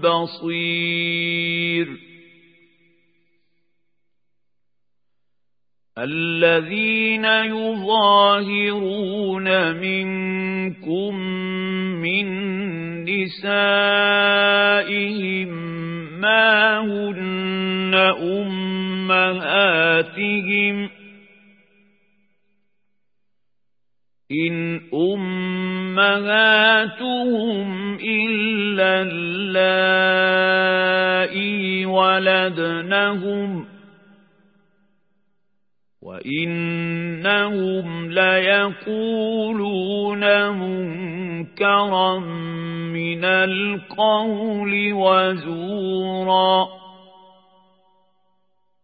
بصير. الذين يظاهرون منكم من نسائهم ما هن أمهاتهم. إن أمهاتهم إلا اللائي ولدنهم وإنهم ليقولون منكرا من القول وزورا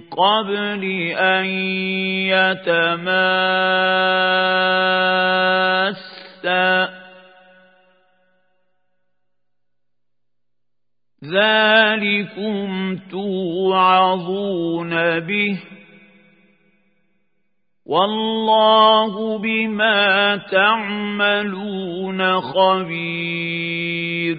قبل أن يتماسا. ذلكم توعظون به. والله بما تعملون خبير.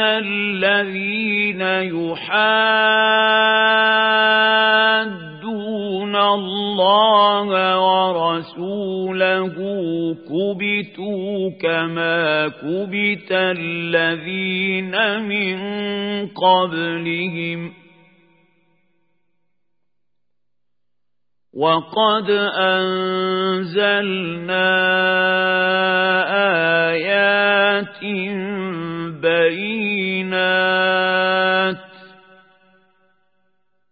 الذين يحادون الله ورسوله كبتوا كما كبت الذين من قبلهم وقد أنزلنا آيات بينات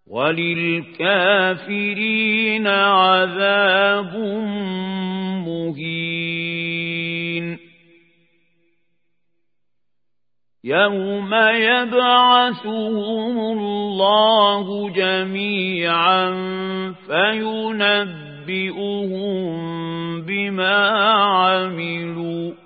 وللكافرين عذاب مهين. يوم يبعثهم الله جميعا فينبئهم بما عملوا.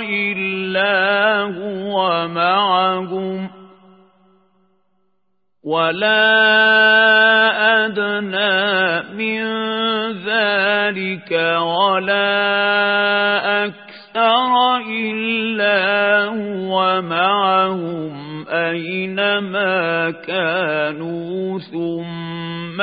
إلا هو معهم ولا أدنى من ذلك ولا أكثر إلا هو معهم أينما كانوا ثم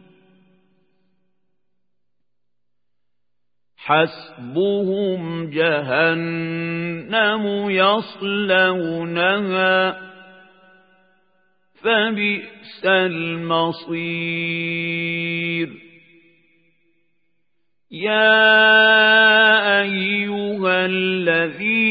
حسبهم جهنم يصلونها فبئس المصير. يا أيها الذين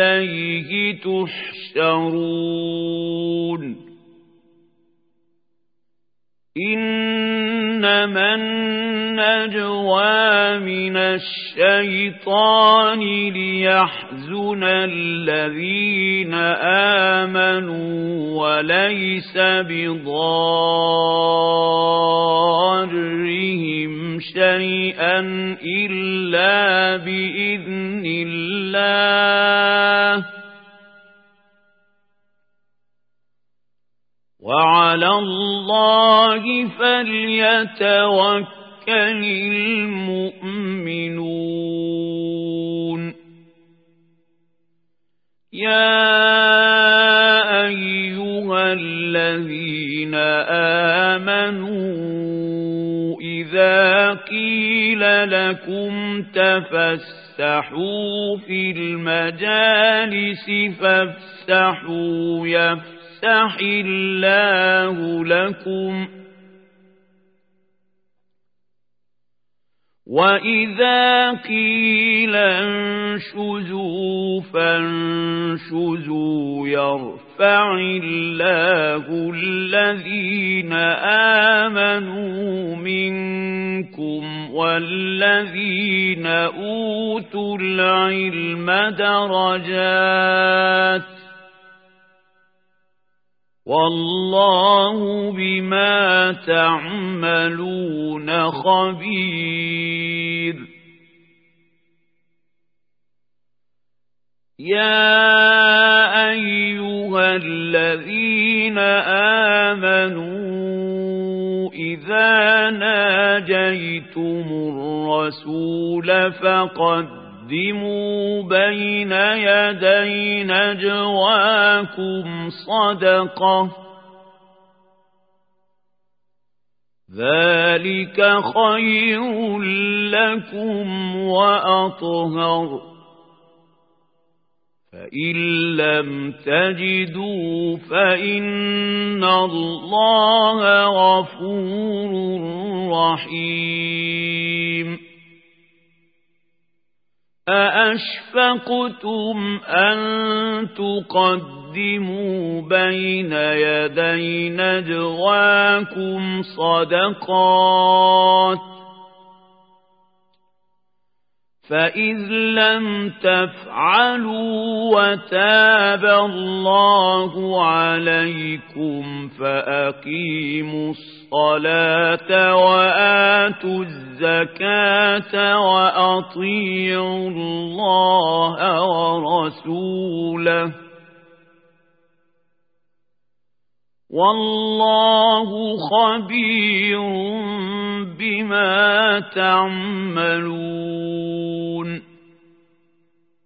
إليه تحشرون. إنما النجوى من الشيطان ليحزن الذين آمنوا وليس بضارهم شيئا إلا بإذن الله. وعلى الله فليتوكل المؤمنون. يا أيها الذين آمنوا إذا قيل لكم تفسحوا في المجالس فافسحوا يفسحوا يفتح الله لكم. وإذا قيل انشزوا فانشزوا يرفع الله الذين آمنوا منكم والذين أوتوا العلم درجات. والله بما تعملون خبير. يا أيها الذين آمنوا إذا ناجيتم الرسول فقدموا بين يدي نجواكم صدقة. ذلك خير لكم وأطهر. فإن لم تجدوا فإن الله غفور رحيم. أأشفقتم أن تقدموا بين يدي نجواكم صدقات فإذ لم تفعلوا وتاب الله عليكم فأقيموا الصلاة وآتوا الزكاة وأطيعوا الله ورسوله. والله خبير بما تعملون.